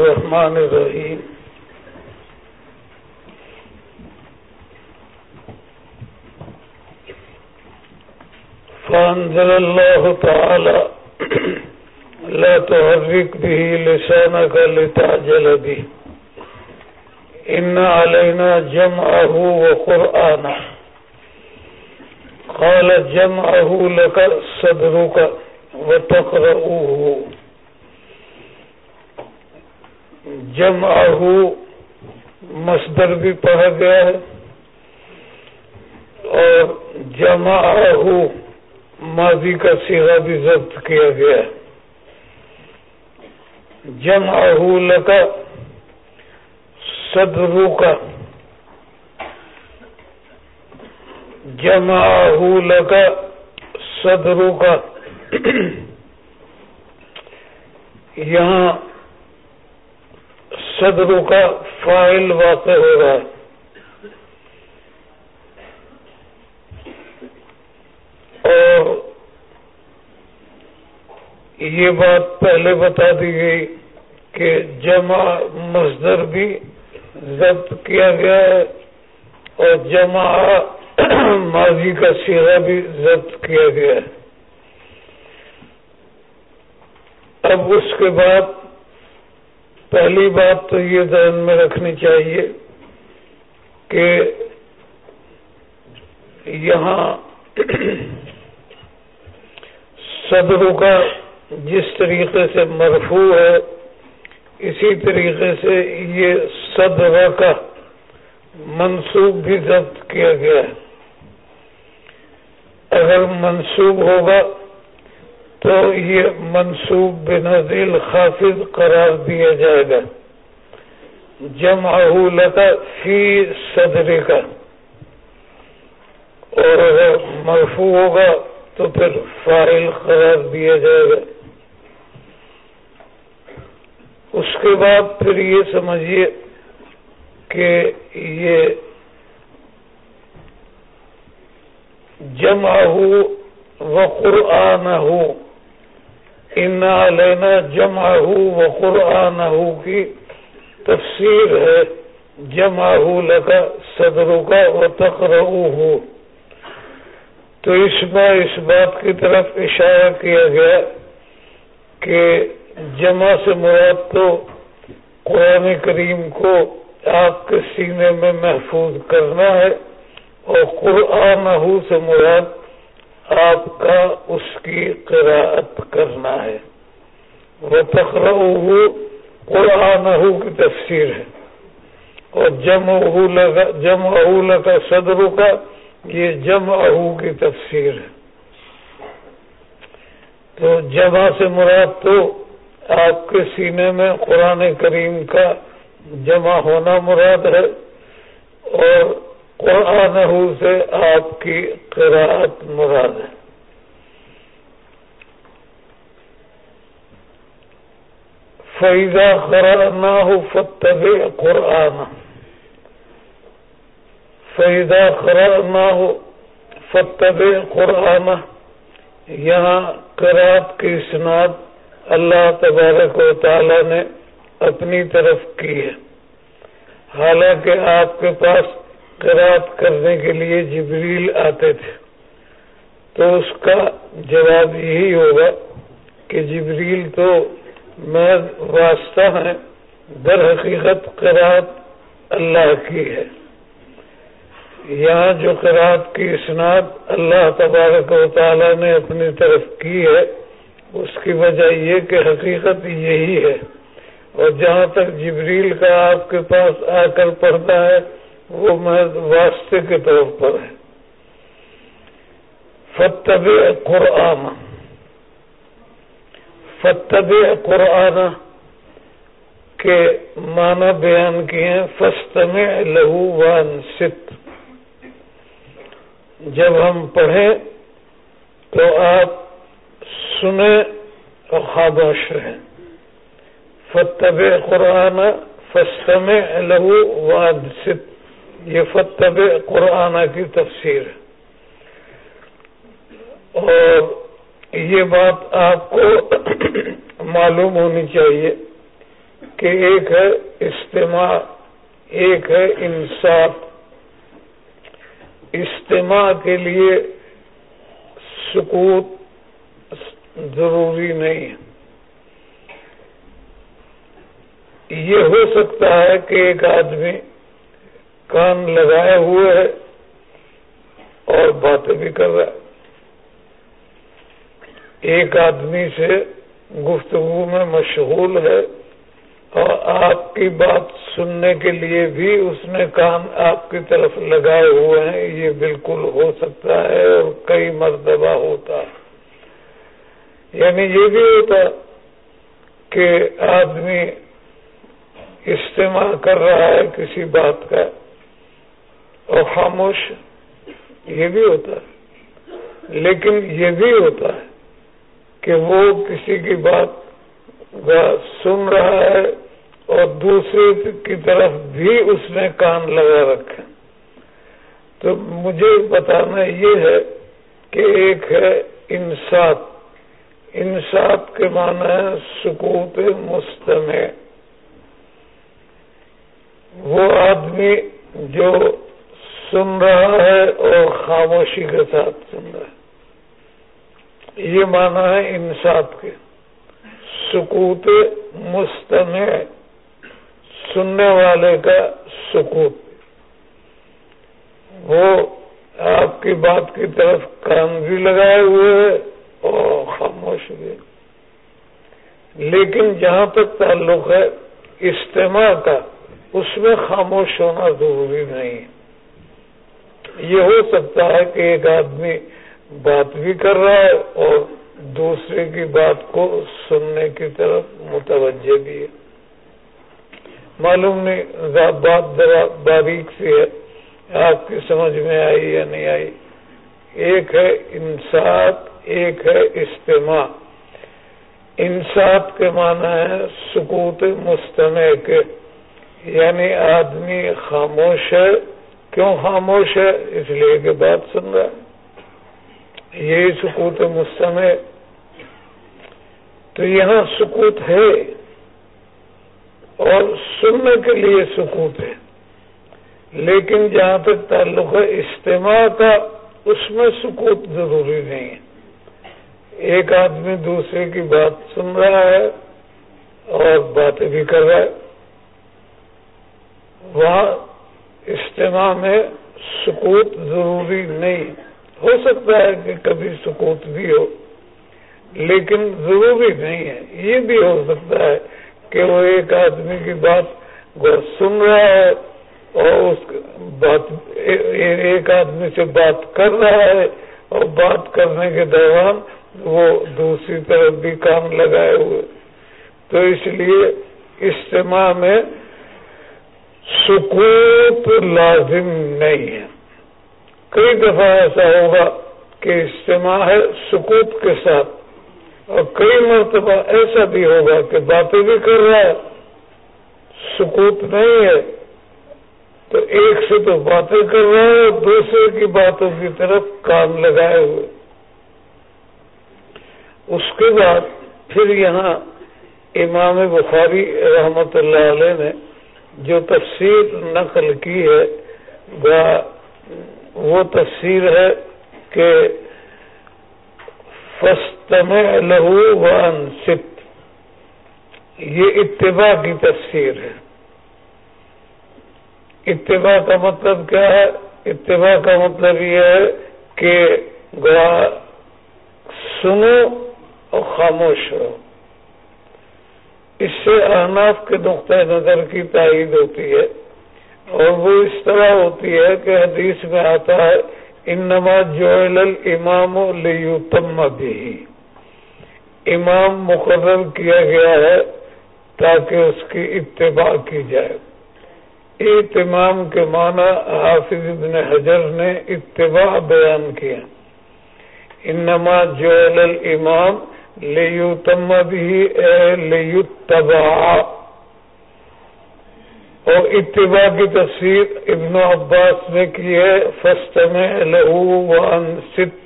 الرحمن الرحيم فأنزل الله تعالى لا تحرك به لسانك لتعجل به۔ إن علينا جمعه وقرآنه قال جمعه لك صدرك وتقرؤوه جمعه مصدر بھی پڑھا گیا ہے اور جمعه ماضی کا سیغا بھی ضبط کیا گیا ہے۔ جمعه لك صدرو کا۔ جمع لگا صدرو کا۔ یہاں صدرو کا فائل واقع ہو رہا ہے۔ اور یہ بات پہلے بتا دی گئی کہ جمع مصدر بھی ضبط کیا گیا ہے اور جمع ماضی کا سیرا بھی ضبط کیا گیا ہے۔ اب اس کے بعد پہلی بات تو یہ ذہن میں رکھنی چاہیے کہ یہاں صدروں کا جس طریقے سے مرفوع ہے، اسی طریقے سے یہ صدر کا منسوخ بھی ضبط کیا گیا ہے۔ اگر منسوب ہوگا تو یہ منسوب بنزیل خافظ قرار دیا جائے گا۔ جمع لگا فی صدر کا۔ اور اگر مرفوع ہوگا تو پھر فائل قرار دیا جائے گا۔ اس کے بعد پھر یہ سمجھیے کہ یہ جمع ہو و قرآن ہو ان لینا جمع ہو و قرآن ہو کی تفسیر ہے۔ جمع ہو لگا صدروں کا و تقرر ہو تو اس میں اس بات کی طرف اشارہ کیا گیا کہ جمع سے مراد تو قرآن کریم کو آپ کے سینے میں محفوظ کرنا ہے اور قرآن سے مراد آپ کا اس کی قراءت کرنا ہے۔ وہ تخرا قرآن کی تفسیر ہے۔ اور جم لگا جم اہول کا صدر کا یہ جم اہو کی تفسیر ہے۔ تو جمع سے مراد تو آپ کے سینے میں قرآن کریم کا جمع ہونا مراد ہے۔ اور قرآن سے آپ کی قراءت مراد ہے۔ فیضا خرا ہو فتب قرآن فیضا خرا نہ ہو فتب قرآن یہاں قرآت کی اسناد اللہ تبارک و تعالی نے اپنی طرف کی ہے۔ حالانکہ آپ کے پاس قرآد کرنے کے لیے جبریل آتے تھے۔ تو اس کا جواب یہی ہوگا کہ جبریل تو میں واسطہ ہے در حقیقت قرآد اللہ کی ہے۔ یہاں جو قرآد کی اسناد اللہ تبارک و تعالی نے اپنی طرف کی ہے، اس کی وجہ یہ کہ حقیقت یہی ہے۔ اور جہاں تک جبریل کا آپ کے پاس آ کر پڑھتا ہے وہ محض واسطے کے طور پر ہے۔ فتب قرآن۔ فتب قرآن کے معنی بیان کیے ہیں۔ فستم لہو وان ست جب ہم پڑھیں تو آپ سنیں اور خاموش رہیں۔ فتب قرآن فستم لہو واد ست یہ فتب قرآن کی تفسیر۔ ہے اور یہ بات آپ کو معلوم ہونی چاہیے کہ ایک ہے اجتماع ایک ہے انصاف۔ اجتماع کے لیے سکوت ضروری نہیں۔ ہے یہ ہو سکتا ہے کہ ایک آدمی کان لگائے ہوئے ہے اور باتیں بھی کر رہا ہے۔ ایک آدمی سے گفتگو میں مشغول ہے اور آپ کی بات سننے کے لیے بھی اس نے کان آپ کی طرف لگائے ہوئے ہیں۔ یہ بالکل ہو سکتا ہے اور کئی مرتبہ ہوتا یعنی یہ بھی ہوتا کہ آدمی استعمال کر رہا ہے کسی بات کا۔ اور خاموش یہ بھی ہوتا ہے۔ لیکن یہ بھی ہوتا ہے کہ وہ کسی کی بات سن رہا ہے اور دوسرے کی طرف بھی اس نے کان لگا رکھے تو مجھے بتانا یہ ہے کہ ایک ہے انصاف۔ انصاف کے معنی ہے سکوت مستمع۔ وہ آدمی جو سن رہا ہے اور خاموشی کے ساتھ سن رہا ہے۔ یہ مانا ہے انصاف کے۔ سکوت مستمع، سننے والے کا سکوت۔ وہ آپ کی بات کی طرف کان بھی لگائے ہوئے اور خاموش بھی لیکن جہاں تک تعلق ہے اجتماع کا، اس میں خاموش ہونا ضروری نہیں ہے۔ یہ ہو سکتا ہے کہ ایک آدمی بات بھی کر رہا ہے اور دوسرے کی بات کو سننے کی طرف متوجہ بھی ہے۔ معلوم نہیں بات باریک سی ہے۔ آپ کی سمجھ میں آئی یا نہیں آئی؟ ایک ہے انصاف، ایک ہے اجتماع انصاف کے معنی ہے سکوت مستمع کے۔ یعنی آدمی خاموش ہے کیوں خاموش ہے؟ اس لیے کہ بات سن رہا ہے۔ یہی سکوت مستمع تو یہاں سکوت ہے اور سننے کے لیے سکوت ہے۔ لیکن جہاں تک تعلق ہے اجتماع کا، اس میں سکوت ضروری نہیں ہے۔ ایک آدمی دوسرے کی بات سن رہا ہے اور باتیں بھی کر رہا ہے۔ وہاں اجتماع میں سکوت ضروری نہیں۔ ہو سکتا ہے کہ کبھی سکوت بھی ہو، لیکن ضروری نہیں ہے۔ یہ بھی ہو سکتا ہے کہ وہ ایک آدمی کی بات سن رہا ہے اور اس بات، ایک آدمی سے بات کر رہا ہے اور بات کرنے کے دوران وہ دوسری طرف بھی کام لگائے ہوئے۔ تو اس لیے اجتماع میں سکوت لازم نہیں ہے۔ کئی دفعہ ایسا ہوگا کہ اجتماع ہے سکوت کے ساتھ، اور کئی مرتبہ ایسا بھی ہوگا کہ باتیں بھی کر رہا ہے، سکوت نہیں ہے۔ تو ایک سے تو باتیں کر رہا ہے، اور دوسرے کی باتوں کی طرف کام لگائے ہوئے۔ اس کے بعد پھر یہاں امام بخاری رحمت اللہ علیہ نے جو تفسیر نقل کی ہے، وہ وہ تفسیر ہے کہ فستمع لہو ون ست یہ اتباع کی تفسیر ہے۔ اتباع کا مطلب کیا ہے؟ اتباع کا مطلب یہ ہے کہ گوا سنو اور خاموش ہو اس سے احناف کے نقطۂ نظر کی تائید ہوتی ہے اور وہ اس طرح ہوتی ہے کہ حدیث میں آتا ہے ان نماز جو امام لیوتم بھی امام مقرر کیا گیا ہے تاکہ اس کی اتباع کی جائے۔ اتمام کے معنی حافظ ابن حجر نے اتباع بیان کیا۔ ان نماز جو امام لیوتم بھی لیتباع اور اتباع کی تصویر ابن عباس نے کی ہے فسٹ میں لہو ست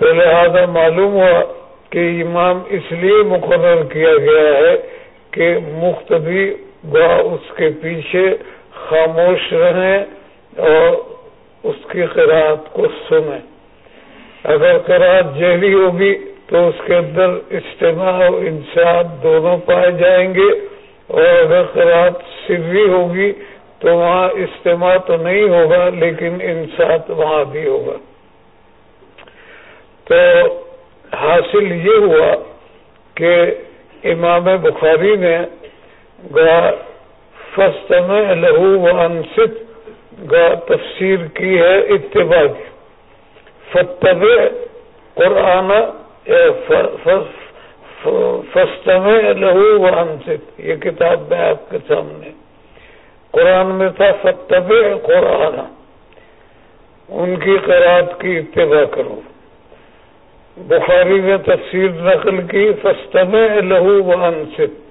تو لہذا معلوم ہوا کہ امام اس لیے مقرر کیا گیا ہے کہ مختبی گوا اس کے پیچھے خاموش رہیں اور اس کی قرآت کو سنیں۔ اگر قرآت جہری ہوگی تو اس کے اندر اجتماع و انسان دونوں پائے جائیں گے اور اگر قرآت سری ہوگی تو وہاں اجتماع تو نہیں ہوگا لیکن انسان وہاں بھی ہوگا۔ تو حاصل یہ ہوا کہ امام بخاری نے گا فسٹ میں لہو و انست گا تفسیر کی ہے اتباع کی۔ فتب قرآن فسٹ لہو و یہ کتاب میں آپ کے سامنے۔ قرآن میں تھا فتب قرآن۔ ان کی قرآد کی اتباع کرو۔ بخاری نے تفسیر نقل کی فسطم لہو و انصف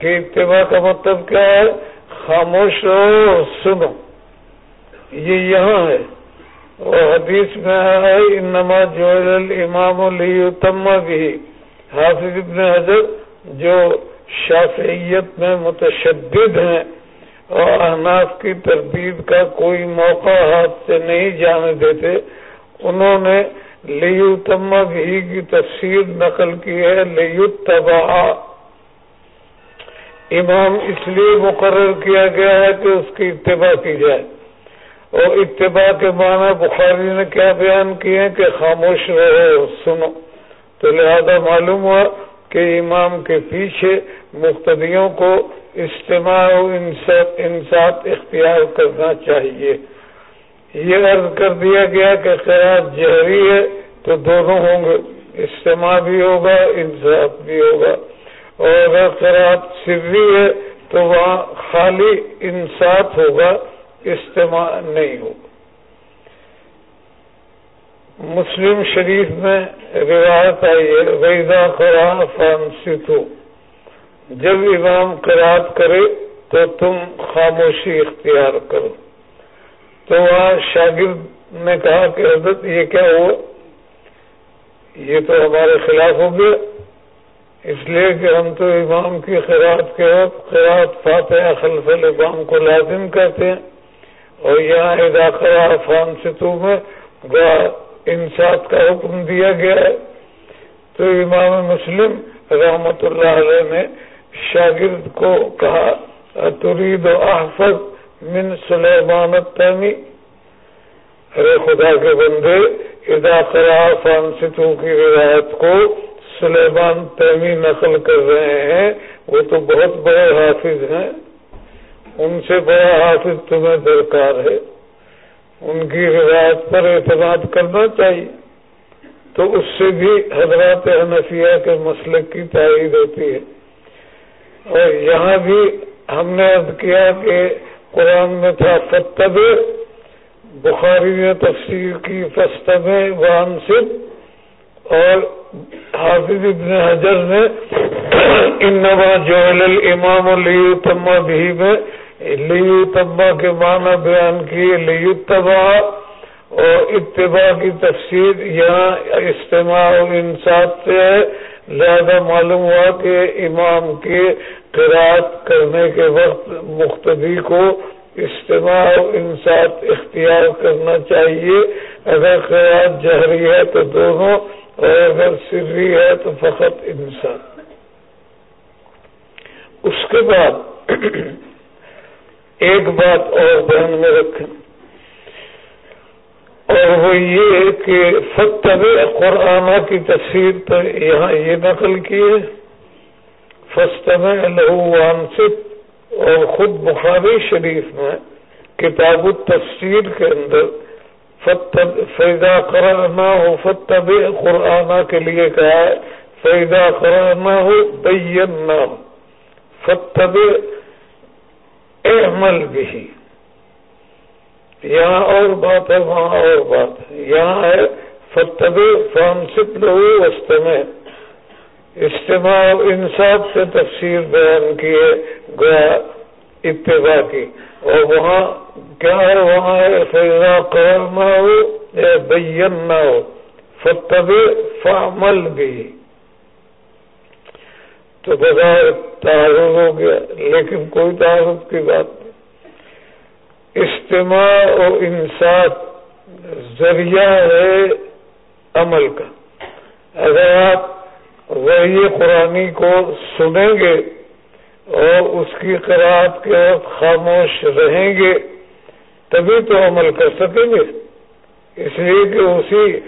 اتباع کا مطلب کیا ہے؟ خاموش رہو، سنو۔ یہ یہاں ہے۔ اور حدیث میں ہے، انما جو امام التما بھی حافظ ابن حضر جو شافعیت میں متشدد ہیں اور احناف کی تردید کا کوئی موقع ہاتھ سے نہیں جانے دیتے، انہوں نے لیو تما بھی کی تفسیر نقل کی ہے لیو تباہ امام اس لیے مقرر کیا گیا ہے کہ اس کی اتباع کی جائے۔ اور اتباع کے معنی بخاری نے کیا بیان کیے کہ خاموش رہے سنو۔ تو لہذا معلوم ہوا کہ امام کے پیچھے مختدیوں کو اجتماع و انصاف اختیار کرنا چاہیے۔ یہ عرض کر دیا گیا کہ خیرات جہری ہے تو دونوں ہوں گے۔ اجتماع بھی ہوگا، انصاف بھی ہوگا۔ اور اگر خیرات سری ہے تو وہاں خالی انصاف ہوگا۔ اجتماع نہیں ہوگا مسلم شریف میں روایت آئی ہے ویدا قرآن فانسو جب امام قرآد کرے تو تم خاموشی اختیار کرو۔ تو وہاں شاگرد نے کہا کہ حضرت یہ کیا ہوا؟ یہ تو ہمارے خلاف ہو گیا۔ اس لیے کہ ہم تو امام کی خیرات کے وقت خیرات فاتح خلف الامام کو لازم کرتے ہیں۔ اور یہاں اداخلہ عفان ستو میں انصاف کا حکم دیا گیا ہے۔ تو امام مسلم رحمت اللہ علیہ نے شاگرد کو کہا ترید و احفظ من سلیمان التیمی ارے خدا کے بندے ادا فانستوں کی روایت کو سلیمان تیمی نقل کر رہے ہیں، وہ تو بہت بڑے حافظ ہیں۔ ان سے بڑا حافظ تمہیں درکار ہے۔ ان کی روایت پر اعتماد کرنا چاہیے۔ تو اس سے بھی حضرات حنفیہ کے مسلک کی تائید ہوتی ہے۔ اور یہاں بھی ہم نے عرض کیا کہ قرآن میں تھا فتب بخاری نے تفسیر کی فستب وان صف اور حافظ ابن حجر نے، انما جوہل الامام لیو تما بھی میں لیو تما کے معنی بیان کیے لیو تبا اور اتباع کی تفسیر یہاں اجتماع و انصاف سے ہے۔ لہذا معلوم ہوا کہ امام کے قرآد کرنے کے وقت مختبی کو اجتماع انصاف اختیار کرنا چاہیے۔ اگر قرآد جہری ہے تو دونوں، اور اگر سری ہے تو فقط انسان اس کے بعد ایک بات اور دھیان میں رکھیں۔ اور وہ یہ کہ فتح قرآن کی تصویر تو یہاں یہ نقل کی ہے فسٹ میں اور خود بخاری شریف میں کتاب التفسیر کے اندر فیضا قرآنہ ہو فتب قرآن کے لیے کہا ہے۔ فیضا قرآنہ ہو بین فتب احمل بھی یہاں اور بات ہے، وہاں اور بات ہے۔ یہاں ہے فتب فانسپ لہو وسط میں اجتماع انصاف سے تفسیر بیان کیے گیا اتباع کی۔ اور وہاں کیا ہے؟ وہاں ہے فیضا قرار نہ ہو یا بین نہ ہو فتب فعمل بھی تو بغیر تعارف ہو گیا، لیکن کوئی تعارف کی بات نہیں۔ اجتماع و انصاف ذریعہ ہے عمل کا۔ اگر آپ وہی قرآنی کو سنیں گے اور اس کی قرآد کے وقت خاموش رہیں گے، تبھی تو عمل کر سکیں گے۔ اس لیے کہ اسی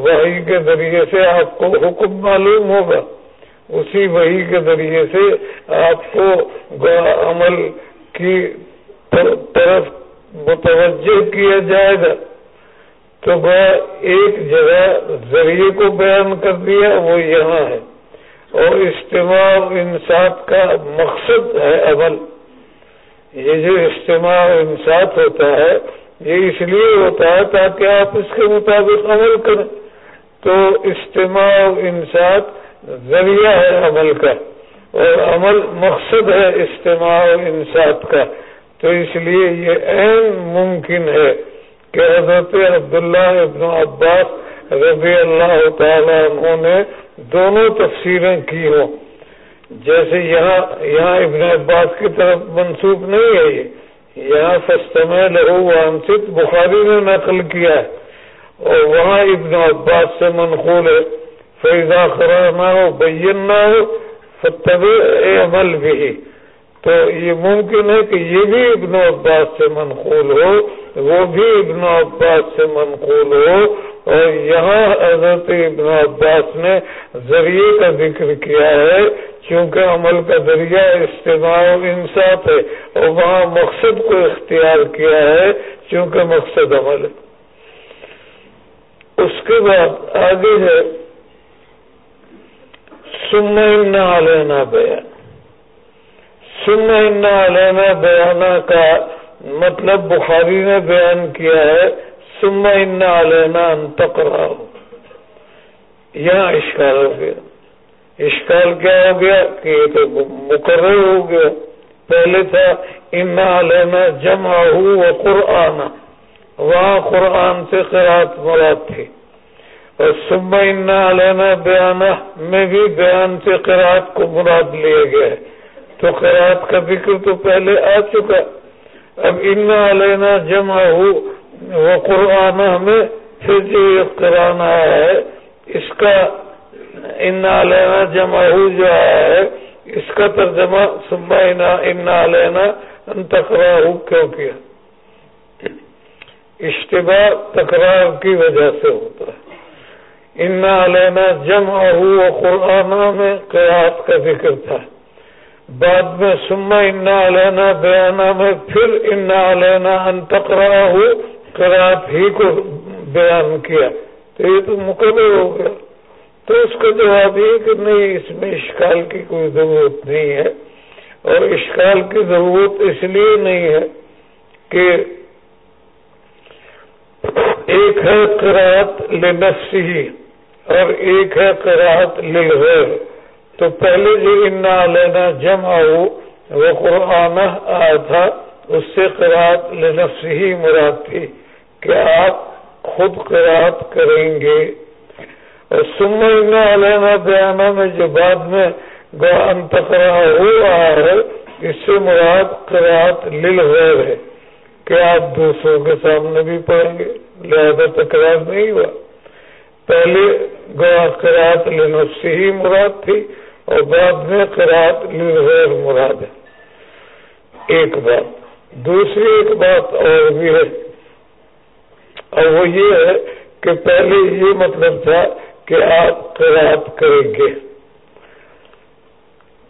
وہی کے ذریعے سے آپ کو حکم معلوم ہوگا۔ اسی وہی کے ذریعے سے آپ کو عمل کی طرف متوجہ کیا جائے گا۔ تو وہ ایک جگہ ذریعے کو بیان کر دیا، وہ یہاں ہے۔ اور اجتماع انصاف کا مقصد ہے عمل۔ یہ جو اجتماع انصاف ہوتا ہے، یہ اس لیے ہوتا ہے تاکہ آپ اس کے مطابق عمل کریں۔ تو اجتماع انصاف ذریعہ ہے عمل کا اور عمل مقصد ہے اجتماع انصاف کا۔ تو اس لیے یہ اہم ممکن ہے کہ حضرت عبداللہ ابن عباس رضی اللہ تعالیٰ عنہ نے دونوں تفسیریں کی ہوں۔ جیسے یہاں یہاں ابن عباس کی طرف منسوخ نہیں ہے یہ۔ یہاں فستم لہو وانست بخاری نے نقل کیا ہے اور وہاں ابن عباس سے منقول ہے۔ فیضا خرا نہ ہو بین نہ ہو فتب عمل بھی تو یہ ممکن ہے کہ یہ بھی ابن عباس سے منقول ہو، وہ بھی ابن عباس سے منقول ہو۔ اور یہاں حضرت ابن عباس نے ذریعے کا ذکر کیا ہے، چونکہ عمل کا ذریعہ استعماع انصاف ہے۔ اور وہاں مقصد کو اختیار کیا ہے، چونکہ مقصد عمل ہے۔ اس کے بعد آگے ہے سننا لینا بیان۔ سننا علینا بیانہ کا مطلب بخاری نے بیان کیا ہے سما انا علینا انتقرا یہاں اشکال ہو گیا۔ اشکال کیا ہو گیا؟ کہ یہ تو مقرر ہو گیا۔ پہلے تھا، انا علینا جمع ہو وہ قرآن وہاں قرآن سے قرآت مراد تھی۔ اور سما انا علینا بیانہ میں بھی بیان سے قرآت کو مراد لیا گیا ہے تو خیرات کا ذکر تو پہلے آ چکا۔ اب ان علینا جمع ہو وہ قرآن ہمیں پھر جو قرآن آیا ہے۔ اس کا ان علینا جمع ہو جو آیا ہے، اس کا ترجمہ سبا ان علینا تکرار کیوں کیا؟ اشتباہ تکرار کی وجہ سے ہوتا ہے۔ ان علینا جمع ہو قرآن میں قیات کا ذکر تھا۔ بعد میں سما انا علینا بیانہ میں پھر انا علینا انتقرا ہو کرات ہی کو بیان کیا۔ تو یہ تو مقرر ہو گیا۔ تو اس کا جواب یہ کہ نہیں، اس میں اشکال کی کوئی ضرورت نہیں ہے۔ اور اشکال کی ضرورت اس لیے نہیں ہے کہ ایک ہے قرآت لنفسی اور ایک ہے قرآت للغیر تو پہلے جو انا لینا جمع ہو وہ قرآن آیا تھا، اس سے قرآت لنفس ہی مراد تھی کہ آپ خود قرآت کریں گے۔ اور سم انا لینا بیانہ میں جو بعد میں انتقرا ہو رہا ہے، اس سے مراد قرآت لل ہے کہ آپ دوسروں کے سامنے بھی پڑھیں گے۔ لہذا تکرار نہیں ہوا۔ پہلے گوا قرآت لنفس ہی مراد تھی اور بعد میں قرآت غیر مراد ہے۔ ایک بات۔ دوسری ایک بات اور بھی ہے۔ اور وہ یہ ہے کہ پہلے یہ مطلب تھا کہ آپ قرآت کریں گے۔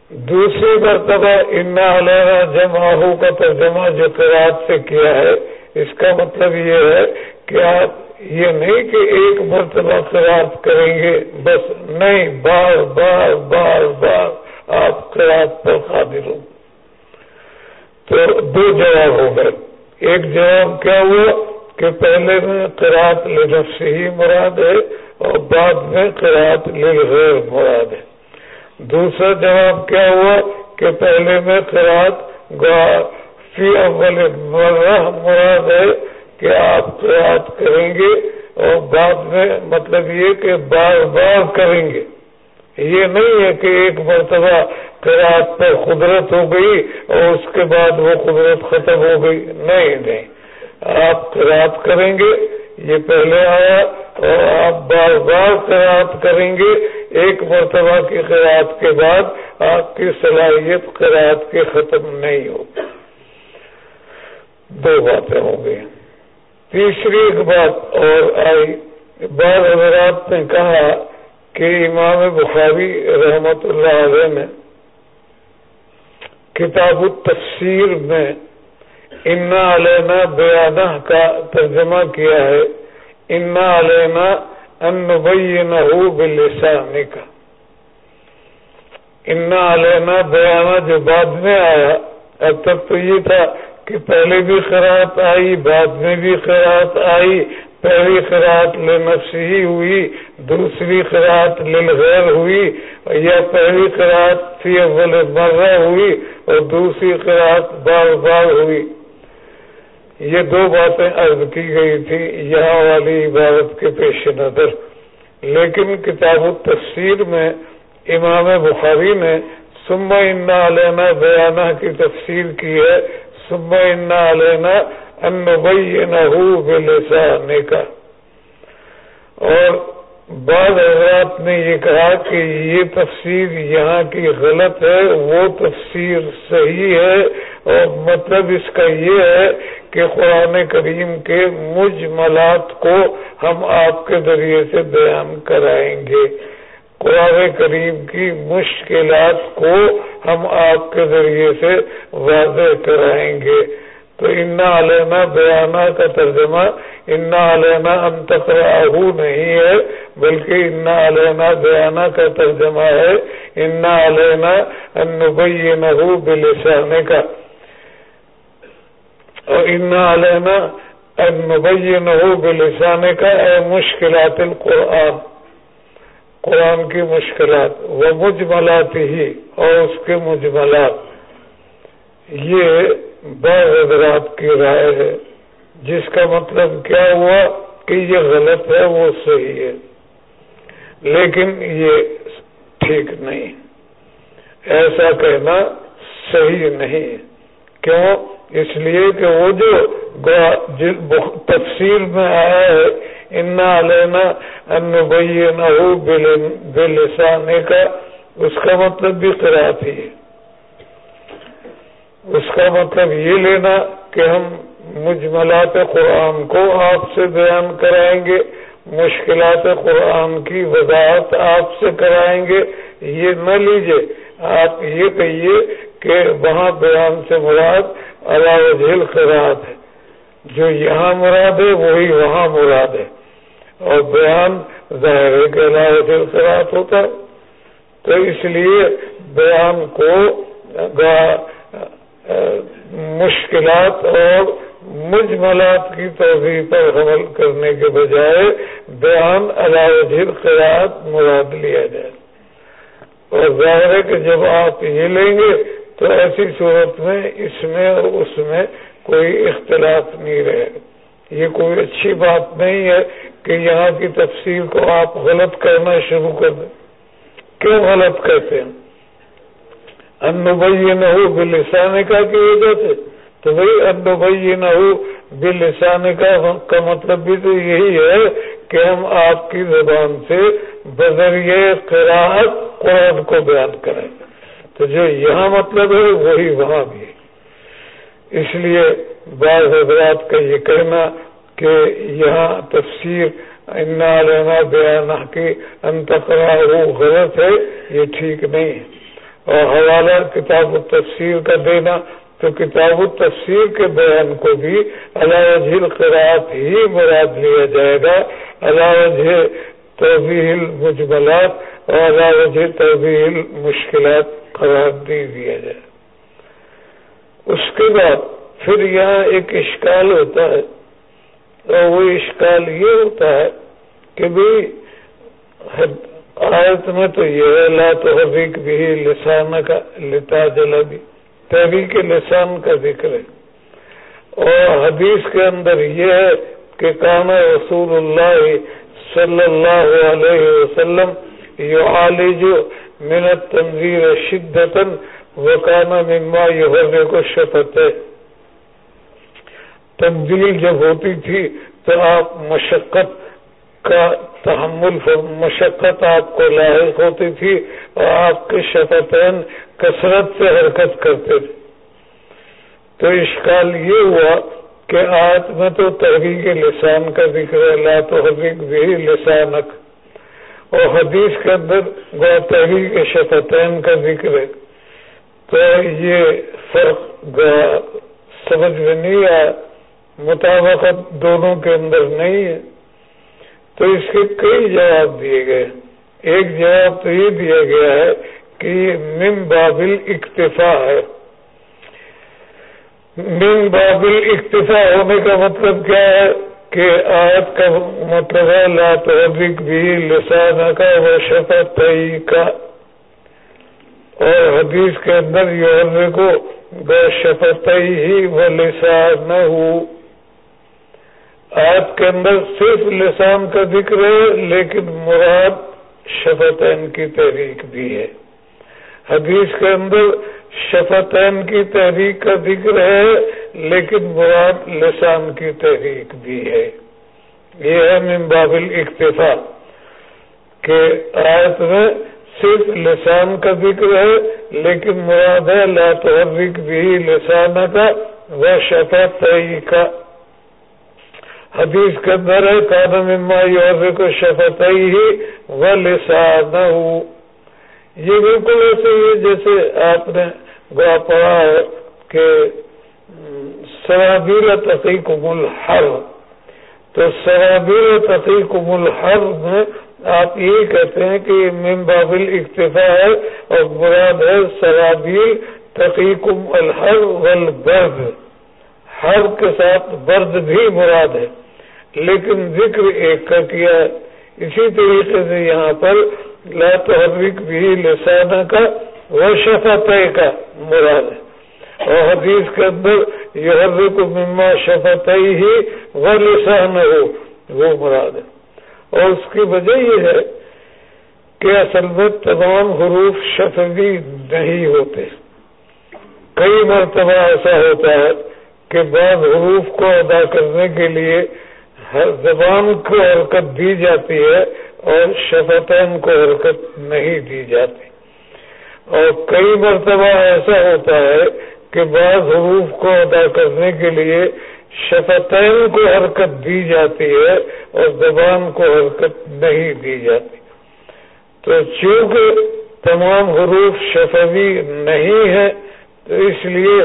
دوسری مرتبہ انا علیہ جمع کا ترجمہ جو قرآت سے کیا ہے، اس کا مطلب یہ ہے کہ آپ یہ نہیں کہ ایک مرتبہ قرآد کریں گے، بس نہیں، بار بار بار بار آپ قرآد پر قادر ہوں۔ تو دو جواب ہو گئے۔ ایک جواب کیا ہوا کہ پہلے میں قرآت لنف سے ہی مراد ہے اور بعد میں قرآت لغیر مراد ہے۔ دوسرا جواب کیا ہوا کہ پہلے میں قرآت فی اول مراد ہے کہ آپ قیاد کریں گے اور بعد میں مطلب یہ کہ بار بار کریں گے۔ یہ نہیں ہے کہ ایک مرتبہ قرآت پر قدرت ہو گئی اور اس کے بعد وہ قدرت ختم ہو گئی۔ نہیں نہیں۔ آپ قرآت کریں گے، یہ پہلے آیا اور آپ بار بار قرآت کریں گے۔ ایک مرتبہ کی قرآت کے بعد آپ کی صلاحیت قرآت کے ختم نہیں ہوگی۔ دو باتیں ہوں گی۔ تیسری ایک بات اور آئی۔ بعض حضرات نے کہا کہ امام بخاری رحمت اللہ علیہ نے کتاب التفسیر میں انا علینا بیانہ کا ترجمہ کیا ہے۔ انا علینا ان بلسان کا انا علینا بیانہ جو بعد میں آیا، اب تک تو یہ تھا کہ پہلے بھی خراب آئی، بعد میں بھی خراب آئی۔ پہلی خراط لنفسی ہوئی، دوسری خراط للغیر ہوئی۔ یا پہلی خراط فی اول مرہ ہوئی اور دوسری خراط بار بار ہوئی۔ یہ دو باتیں عرض کی گئی تھی، یہاں والی عبادت کے پیش نظر۔ لیکن کتاب التفسیر میں امام بخاری نے سما انا علینا بیانہ کی تفسیر کی ہے۔ سما انا علینا ان بلسانے کا اور بعض حضرات نے یہ کہا کہ یہ تفسیر یہاں کی غلط ہے، وہ تفسیر صحیح ہے اور مطلب اس کا یہ ہے کہ قرآن کریم کے مجملات کو ہم آپ کے ذریعے سے بیان کرائیں گے۔ قرآن کریم کی مشکلات کو ہم آپ کے ذریعے سے واضح کرائیں گے۔ تو انا علینا بیانہ کا ترجمہ۔ انا علینا انتقراہ نہیں ہے، بلکہ انا علینا بیانہ کا ترجمہ ہے۔ انا علینا انبینہ بلسانے کا اور انا علینا انبینہ بلسانے کا اے مشکلات القرآن۔ قرآن کی مشکلات، وہ مجملات ہی اور اس کے مجملات۔ یہ بعض حضرات کی رائے ہے، جس کا مطلب کیا ہوا کہ یہ غلط ہے، وہ صحیح ہے۔ لیکن یہ ٹھیک نہیں۔ ایسا کہنا صحیح نہیں۔ کیوں؟ اس لیے کہ وہ جو تفصیل میں آیا ہے انا لینا ان نہ ہو بلسانے کا اس کا مطلب بھی خراب ہی ہے۔ اس کا مطلب یہ لینا کہ ہم مجملات قرآن کو آپ سے بیان کرائیں گے، مشکلات قرآن کی وضاحت آپ سے کرائیں گے۔ یہ نہ لیجیے آپ یہ کہیے کہ وہاں بیان سے مراد علاوہ جھیل خراب ہے۔ جو یہاں مراد ہے، وہی وہاں مراد ہے۔ اور بیان ظاہر ہے کہ علاوہ جھیل ہوتا ہے۔ تو اس لیے بیان کو مشکلات اور مجملات کی توضیع پر عمل کرنے کے بجائے بیان علاوہ قیات مراد لیا جائے۔ اور ظاہر ہے کہ جب آپ یہ لیں گے تو ایسی صورت میں اس میں اور اس میں کوئی اختلاف نہیں رہے۔ یہ کوئی اچھی بات نہیں ہے کہ یہاں کی تفصیل کو آپ غلط کرنا شروع کر دیں۔ کیوں غلط کہتے ہیں؟ انبئی نہ ہو بلسانے کا کی وجہ سے تو بھائی انبئی نہ ہو بلسانے کا مطلب بھی تو یہی ہے کہ ہم آپ کی زبان سے بذریعہ قراءت قرآن کو بیان کریں۔ تو جو یہاں مطلب ہے وہی وہاں بھی اس لیے بعض حضرات کا یہ کہنا کہ یہاں تفسیر انا لینا بیان کی انتقرا وہ غلط ہے، یہ ٹھیک نہیں ہے۔ اور حوالہ کتاب التفسیر کا دینا، تو کتاب التفسیر کے بیان کو بھی اللہ جھیل قرآت ہی مراد لیا جائے گا۔ اللہ توبیل مجملات اور اللہ توبیل مشکلات قرار دے دیا جائے۔ اس کے بعد پھر یہاں ایک اشکال ہوتا ہے۔ اور وہ اشکال یہ ہوتا ہے کہ بھائی آیت میں تو یہ ہے، لا تو حفیق بھی لسان کا لتا جلا بھی تحریک لسان کا ذکر ہے۔ اور حدیث کے اندر یہ ہے کہ کانا رسول اللہ صلی اللہ علیہ وسلم یو جو منت تنظیر شدتن وکانا مما یہ کو شفت ہے تبدیل جب ہوتی تھی تو آپ مشقت کا تحمل مشقت آپ کو لاحق ہوتی تھی اور آپ کے شفتین کثرت سے حرکت کرتے تھے۔ تو اشکال یہ ہوا کہ آج میں تو تحریک لسان کا ذکر ہے، لا تو حقیق بھی لسانک۔ اور حدیث کے اندر تحریک شفتین کا ذکر ہے۔ تو یہ فرق سمجھ میں نہیں آیا۔ مطابقت دونوں کے اندر نہیں ہے۔ تو اس کے کئی جواب دیے گئے۔ ایک جواب تو یہ دیا گیا ہے کہ یہ مم بابل اکتفا ہے۔ مم بابل اکتفا ہونے کا مطلب کیا ہے کہ آیت کا مطلب ہے لا بھی لسان کا وہ شفت کا اور حدیث کے اندر یہ کو گو شفت ہی وہ لسان نہ ہو آیت کے اندر صرف لسان کا ذکر ہے، لیکن مراد شفتین کی تحریک بھی ہے۔ حدیث کے اندر شفتین کی تحریک کا ذکر ہے، لیکن مراد لسان کی تحریک بھی ہے۔ یہ ہے ممبابل اکتفا کہ آیت میں صرف لسان کا ذکر ہے، لیکن مراد ہے لا تحرک بھی لسان کا وہ شفت کا۔ حدیث کے اندر ہے کادم اما کو شفت ہی وہ لسان یہ بالکل ایسے ہی جیسے آپ نے گوا پڑا ہے کہ سرابیر تقیق ملحر تو سرابیر تقیق ملحر میں آپ یہی کہتے ہیں کہ یہ بابل اکتفا ہے اور مراد ہے سرابیر تقیق الحر والبرد ہر کے ساتھ برد بھی مراد ہے۔ لیکن ذکر ایک کا کیا ہے اسی طریقے سے یہاں پر لا تحرک بھی لسانہ کا وہ شفت کا مراد ہے۔ اور حدیث کے اندر یہ حرض مما شفت ہی وہ لسان ہو، وہ مراد ہے۔ اور اس کی وجہ یہ ہے کہ اصل میں تمام حروف شفوی نہیں ہوتے۔ کئی مرتبہ ایسا ہوتا ہے کہ بعض حروف کو ادا کرنے کے لیے زبان کو حرکت دی جاتی ہے اور شفتین کو حرکت نہیں دی جاتی۔ اور کئی مرتبہ ایسا ہوتا ہے کہ بعض حروف کو ادا کرنے کے لیے شفتین کو حرکت دی جاتی ہے اور زبان کو حرکت نہیں دی جاتی۔ تو چونکہ تمام حروف شفوی نہیں ہے تو اس لیے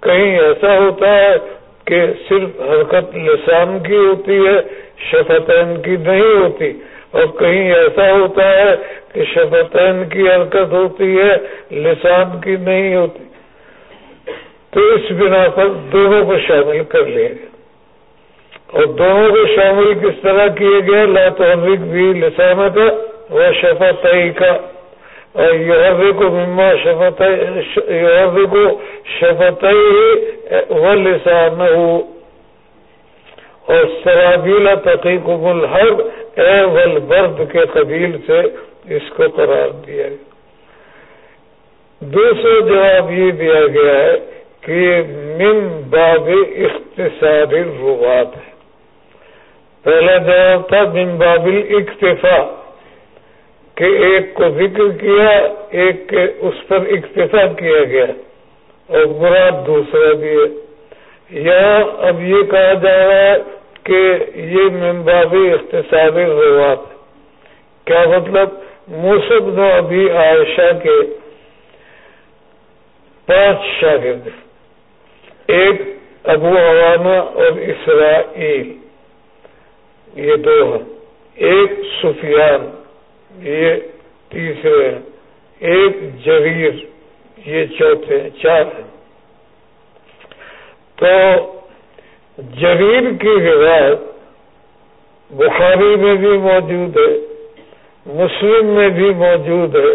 کہیں ایسا ہوتا ہے کہ صرف حرکت لسان کی ہوتی ہے، شفتین کی نہیں ہوتی۔ اور کہیں ایسا ہوتا ہے کہ شفتین کی حرکت ہوتی ہے، لسان کی نہیں ہوتی۔ تو اس بنا پر دونوں کو شامل کر لیا گیا۔ اور دونوں کو شامل کس طرح کیے گئے؟ لاتحرک بھی لسانہ کا وہ شفت کا اور یہ کو مما شفت کو شفت وہ لسان ہو اور سرابیلا تقیق الحرب، اے ولبرد کے قبیل سے اس کو قرار دیا گیا دوسرا جواب یہ دیا گیا ہے کہ من باب اختصاری روات ہے پہلا جواب تھا من باب اکتفا کہ ایک کو ذکر کیا، ایک کے اس پر اکتفا کیا گیا، اور مراد دوسرا بھی ہے۔ یہاں اب یہ کہا جا رہا ہے کہ یہ ممبابی اختصاری روات کیا مطلب؟ موسم نو ابھی عائشہ کے پانچ شاگرد، ایک ابو عوامہ اور اسرائیل، یہ دو ہیں۔ ایک سفیان۔ یہ تیسرے ہیں۔ ایک جویر یہ چوتھے چار ہیں۔ تو جریر کی روایت بخاری میں بھی موجود ہے، مسلم میں بھی موجود ہے۔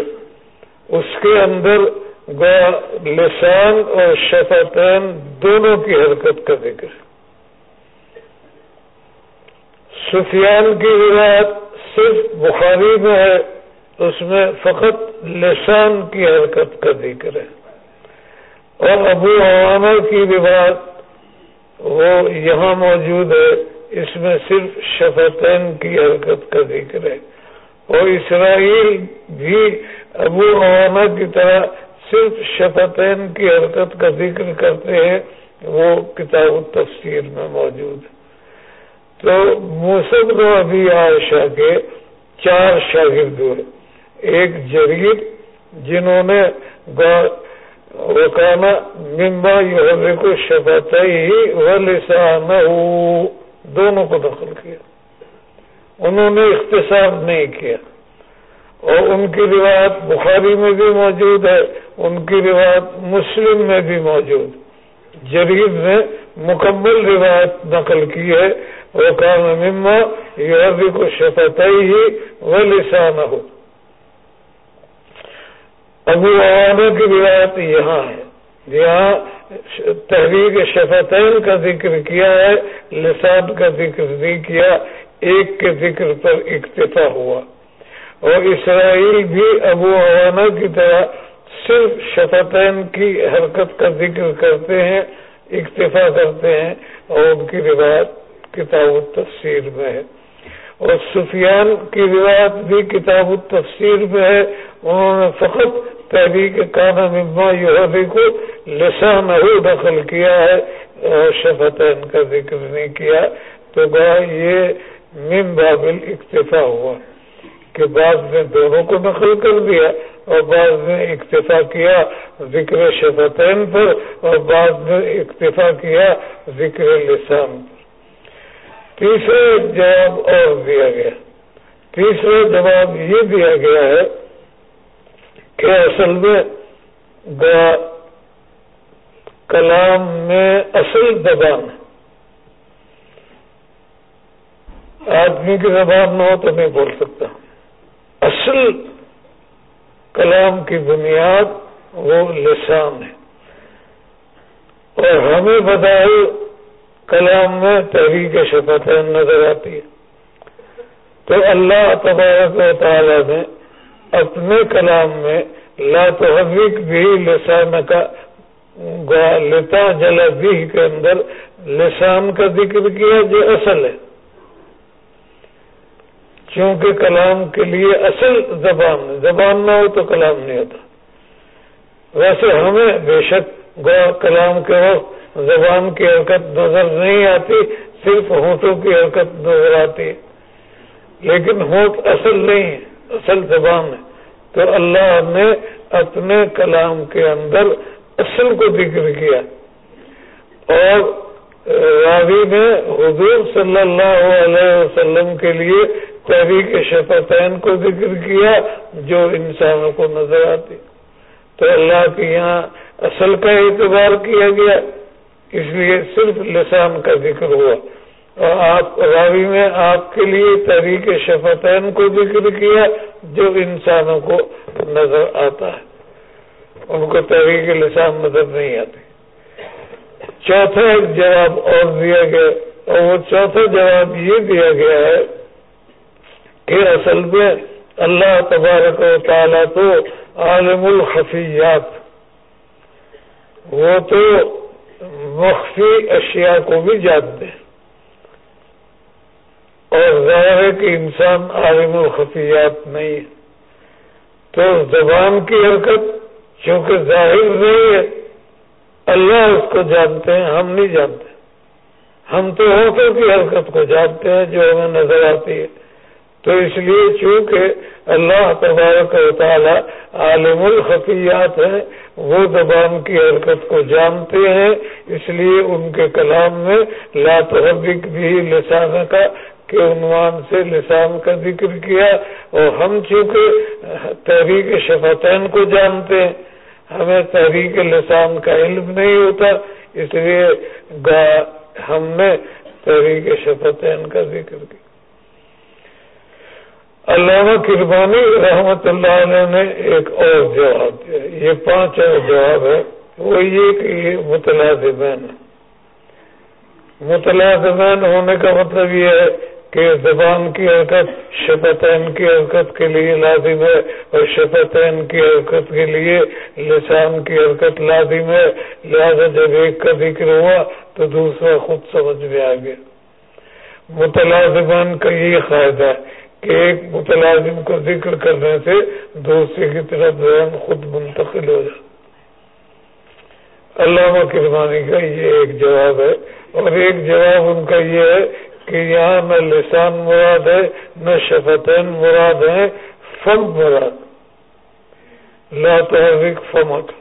اس کے اندر لسان اور شفتین دونوں کی حرکت کا ذکر۔ سفیان کی روایت صرف بخاری میں ہے، اس میں فقط لسان کی حرکت کا ذکر ہے۔ اور ابو عوامہ کی بھی بات وہ یہاں موجود ہے، اس میں صرف شفتین کی حرکت کا ذکر ہے۔ اور اسرائیل بھی ابو عوامہ کی طرح صرف شفتین کی حرکت کا ذکر کرتے ہیں، وہ کتاب تفسیر میں موجود ہے۔ تو موسم کو ابھی عائشہ کے چار شاگرد ہوئے۔ ایک جرید جنہوں نے وکانا ممبا یہ کو شفت ہی و لسان دونوں کو دخل کیا۔ انہوں نے اختصار نہیں کیا۔ اور ان کی روایت بخاری میں بھی موجود ہے، ان کی روایت مسلم میں بھی موجود۔ جرید نے مکمل روایت نقل کی ہے۔ وہ کام مما یہ کو شفت ہی لسان ہو ابو عوامہ کی روایت یہاں ہے۔ یہاں تحریک شفتین کا ذکر کیا ہے، لسان کا ذکر نہیں کیا، ایک کے ذکر پر اکتفا ہوا۔ اور اسرائیل بھی ابو عوامہ کی طرح صرف شفتین کی حرکت کا ذکر کرتے ہیں، اکتفا کرتے ہیں۔ اور ان کی روایت کتاب التفسیر میں ہے۔ اور سفیان کی روایت بھی کتاب التفسیر میں ہے۔ انہوں نے فقط تحریک کانا مما یوہبی کو لسان ہو دخل کیا ہے۔ اور شفتین کا ذکر نہیں کیا۔ تو گا یہ مم بابل اکتفا ہوا کہ بعض نے دونوں کو نقل کر دیا اور بعض نے اکتفا کیا ذکر شفتین پر اور بعض نے اکتفا کیا ذکر لسان پر۔ تیسرا جواب اور دیا گیا۔ تیسرا جواب یہ دیا گیا ہے کہ اصل میں کلام میں اصل زبان آدمی کی زبان نہ ہو تو نہیں بول سکتا۔ اصل کلام کی بنیاد وہ لسان ہے۔ اور ہمیں بتائے کلام میں تحریک شفت نظر آتی ہے۔ تو اللہ تبارک و تعالی نے اپنے کلام میں لا تحرک بھی لسان کا لتا جلا بھی کے اندر لسان کا ذکر کیا جو اصل ہے۔ کیونکہ کلام کے لیے اصل زبان زبان نہ ہو تو کلام نہیں ہوتا۔ ویسے ہمیں بے شک گوا کلام کے وقت زبان کی حرکت نظر نہیں آتی، صرف ہونٹوں کی حرکت نظر آتی۔ لیکن ہونٹ اصل نہیں ہے، اصل زبان ہے۔ تو اللہ نے اپنے کلام کے اندر اصل کو ذکر کیا۔ اور راوی نے حضور صلی اللہ علیہ وسلم کے لیے تحریک شفتین کو ذکر کیا جو انسانوں کو نظر آتی۔ تو اللہ کے یہاں اصل کا اعتبار کیا گیا۔ اس لیے صرف لسان کا ذکر ہوا۔ اور آپ راوی میں آپ کے لیے تحریک شفتین کو ذکر کیا جو انسانوں کو نظر آتا ہے۔ ان کو تحریک لسان نظر نہیں آتی چوتھا ایک جواب اور دیا گیا۔ اور وہ چوتھا جواب یہ دیا گیا ہے کہ اصل میں اللہ تبارک و تعالیٰ تو عالم الخفیات۔ وہ تو مخفی اشیاء کو بھی جانتے ہیں۔ اور ظاہر ہے کہ انسان عالم الخفیات نہیں ہے۔ تو زبان کی حرکت چونکہ ظاہر نہیں ہے، اللہ اس کو جانتے ہیں، ہم نہیں جانتے۔ ہم تو ہوتوں کی حرکت کو جانتے ہیں جو ہمیں نظر آتی ہے۔ تو اس لیے چونکہ اللہ تبارک و تعالی عالم الخفیات ہیں وہ زبان کی حرکت کو جانتے ہیں، اس لیے ان کے کلام میں لا تحرک بھی لسان کا کے عنوان سے لسان کا ذکر کیا، اور ہم چونکہ تحریک شفتین کو جانتے ہیں، ہمیں تحریک لسان کا علم نہیں ہوتا، اس لیے ہم نے تحریک شفتین کا ذکر کیا۔ علامہ قربانی رحمت اللہ علیہ نے ایک اور جواب دیا یہ پانچ اور جواب ہے۔ وہ یہ کہ یہ متلازمین متلازمین ہونے کا مطلب یہ ہے کہ زبان کی حرکت شپتین کی حرکت کے لیے لازم ہے اور شپتین کی حرکت کے لیے لسان کی حرکت لازم ہے۔ لہذا جب ایک کا ذکر ہوا تو دوسرا خود سمجھ میں آ گیا۔ متلازمان کا یہ فائدہ ہے ایک متلازم کو ذکر کرنے سے دوسرے کی طرف ذہن خود منتقل ہو جائے۔ علامہ کرمانی کا یہ ایک جواب ہے۔ اور ایک جواب ان کا یہ ہے کہ یہاں نہ لسان مراد ہے، نہ شفتین مراد ہے فم مراد۔ لا تحرک فمک۔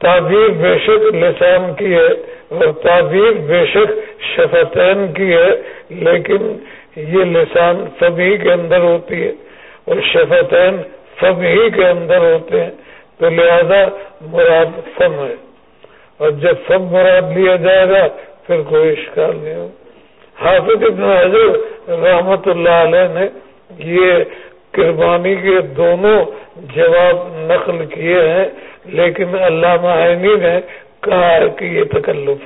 تعبیر بے شک لسان کی ہے، اور تعبیر بے شک شفتین کی ہے، لیکن یہ لسان سبھی کے اندر ہوتی ہے اور شفتین سبھی کے اندر ہوتے ہیں، تو لہذا مراد فم ہے۔ اور جب فم مراد لیا جائے گا، پھر کوئی اشکال نہیں ہوگا۔ حافظ ابن حضر رحمت اللہ علیہ نے یہ قربانی کے دونوں جواب نقل کیے ہیں، لیکن علامہ عینی نے کہا کہ یہ تکلف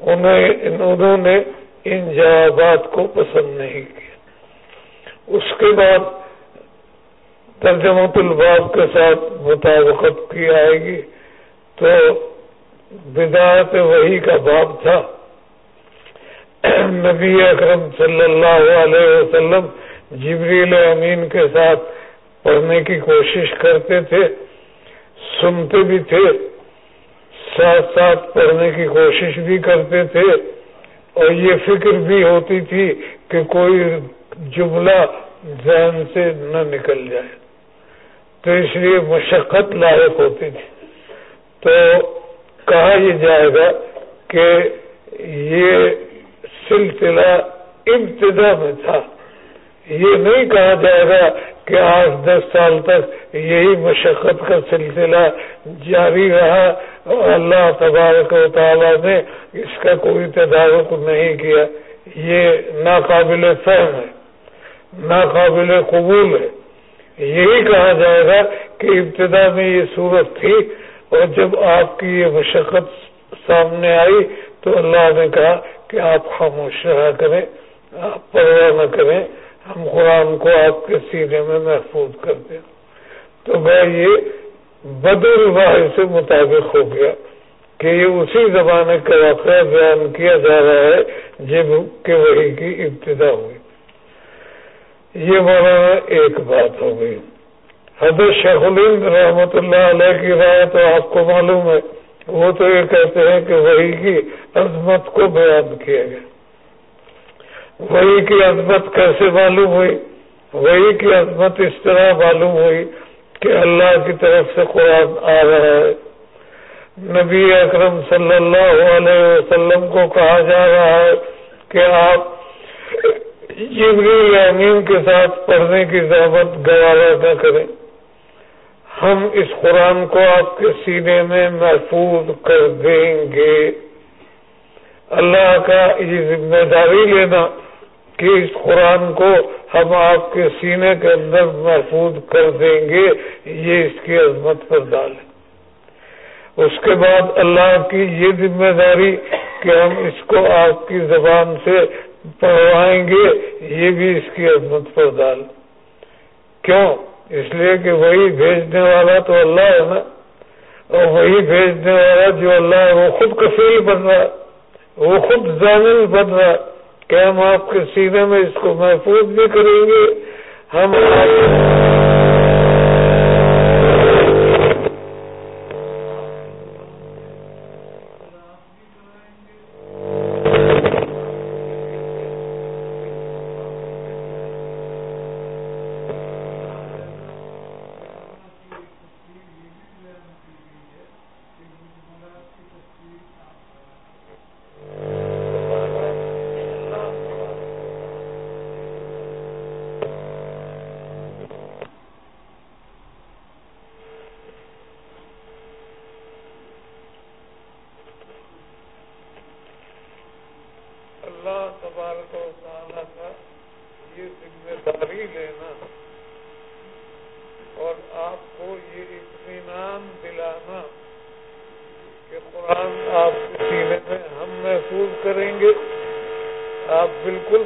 انہوں نے ان جوابات کو پسند نہیں کیا۔ اس کے بعد ترجمت الباب کے ساتھ مطابقت کی آئے گی۔ تو بدایت وہی کا باب تھا۔ نبی اکرم صلی اللہ علیہ وسلم جبریل امین کے ساتھ پڑھنے کی کوشش کرتے تھے، سنتے بھی تھے، ساتھ ساتھ پڑھنے کی کوشش بھی کرتے تھے۔ اور یہ فکر بھی ہوتی تھی کہ کوئی جملہ ذہن سے نہ نکل جائے۔ تو اس لیے مشقت لاحق ہوتی تھی۔ تو کہا یہ جائے گا کہ یہ سلسلہ ابتدا میں تھا۔ یہ نہیں کہا جائے گا کہ آج دس سال تک یہی مشقت کا سلسلہ جاری رہا اور اللہ تبارک و تعالیٰ نے اس کا کوئی تدارک نہیں کیا۔ یہ ناقابل فہم ہے، ناقابل قبول ہے۔ یہی کہا جائے گا کہ ابتدا میں یہ صورت تھی اور جب آپ کی یہ مشقت سامنے آئی تو اللہ نے کہا کہ آپ خاموش رہا کریں، آپ پرواہ نہ کریں۔ ہم قرآن کو آپ کے سینے میں محفوظ کرتے تو میں یہ بدل واحد سے مطابق ہو گیا کہ یہ اسی زمانے کا واقعہ بیان کیا جا رہا ہے، جبکہ وہی کی ابتدا ہوئی۔ یہ مولانا ایک بات ہو گئی۔ حضرت شیخ الند رحمت اللہ علیہ کی رائے تو آپ کو معلوم ہے۔ وہ تو یہ کہتے ہیں کہ وہی کی عظمت کو بیان کیا گیا۔ وہی کی عظمت کیسے معلوم ہوئی؟ وہی کی عظمت اس طرح معلوم ہوئی کہ اللہ کی طرف سے قرآن آ رہا ہے۔ نبی اکرم صلی اللہ علیہ وسلم کو کہا جا رہا ہے کہ آپ جبریل امین کے ساتھ پڑھنے کی زحمت گوارا نہ کریں۔ ہم اس قرآن کو آپ کے سینے میں محفوظ کر دیں گے۔ اللہ کا یہ ذمہ داری لینا کہ اس قرآن کو ہم آپ کے سینے کے اندر محفوظ کر دیں گے، یہ اس کی عظمت پر ڈالیں اس کے بعد اللہ کی یہ ذمہ داری کہ ہم اس کو آپ کی زبان سے پڑھوائیں گے، یہ بھی اس کی عظمت پر ڈال۔ کیوں؟ اس لیے کہ وہی بھیجنے والا تو اللہ ہے نا۔ اور وہی بھیجنے والا جو اللہ ہے، وہ خود کفیل بن رہا ہے، وہ خود ضامل بن رہا ہے۔ کہ ہم آپ کے سینے میں اس کو محفوظ بھی کریں گے ہم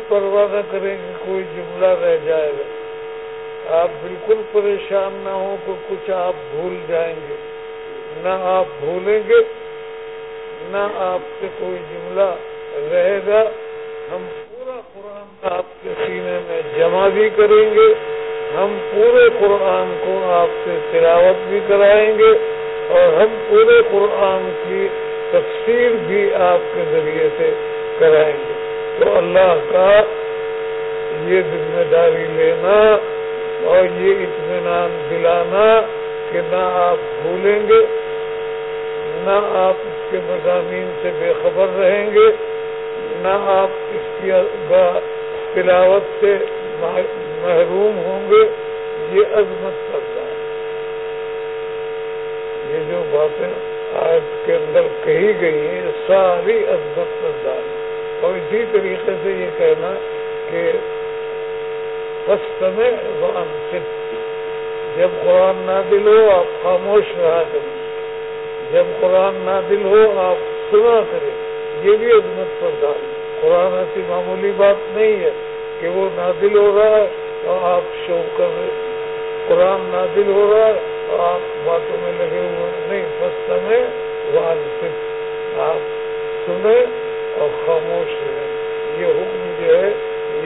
پرواہ نہ کریں گے کوئی جملہ رہ جائے گا۔ آپ بالکل پریشان نہ ہو تو کچھ آپ بھول جائیں گے۔ نہ آپ بھولیں گے، نہ آپ سے کوئی جملہ رہے گا۔ ہم پورا قرآن آپ کے سینے میں جمع بھی کریں گے۔ ہم پورے قرآن کو آپ سے تلاوت بھی کرائیں گے۔ اور ہم پورے قرآن کی تفسیر بھی آپ کے ذریعے سے کرائیں گے۔ تو اللہ کا یہ ذمہ داری لینا اور یہ اطمینان دلانا کہ نہ آپ بھولیں گے، نہ آپ اس کے مضامین سے بے خبر رہیں گے، نہ آپ اس کی تلاوت سے محروم ہوں گے۔ یہ عظمت کرتا ہے۔ یہ جو باتیں آج کے اندر کہی گئی ہیں ساری عظمت کرتا ہے۔ اور اسی طریقے سے یہ کہنا کہ بس سمے جب قرآن نہ دل ہو، آپ خاموش رہا کریں۔ جب قرآن نہ دل ہو، آپ سنا کریں۔ یہ بھی عظمت پر قرآن ایسی معمولی بات نہیں ہے کہ وہ نادل ہو رہا ہے اور آپ شو کر رہے۔ قرآن نادل ہو رہا ہے اور آپ باتوں میں لگے ہوئے نہیں بس سمے صرف آپ سنیں۔ اور خاموش ہے۔ یہ حکم جو ہے،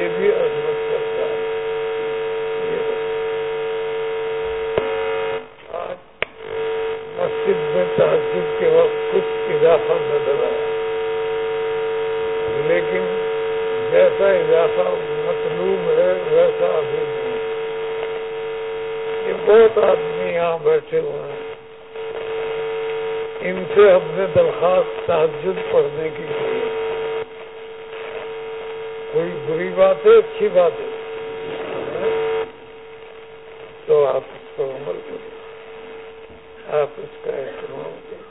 یہ بھی عظمت کرتا ہے۔ آج مسجد میں تحجد کے وقت کچھ اضافہ نظر آیا لیکن جیسا اضافہ مطلوب ہے، ویسا ابھی نہیں۔ یہ بہت آدمی یہاں بیٹھے ہوئے ہیں۔ ان سے ہم نے درخواست تحجد پڑھنے کی کی۔ کوئی بری بات ہے، اچھی بات ہے۔ تو آپ اس پر عمل کریں آپ اس کا احترام کریں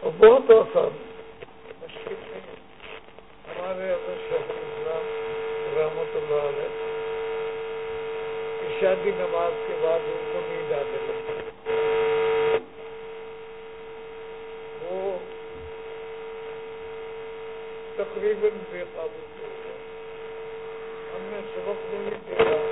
اور بہت آسان۔ ہمارے اگر شہر اسلام رحمت اللہ علیہ شادی نماز کے بعد ان کو نیند آنے لگتی وہ تقریباً بے قابو ہو گیا۔ ہم نے سبق نہیں بھی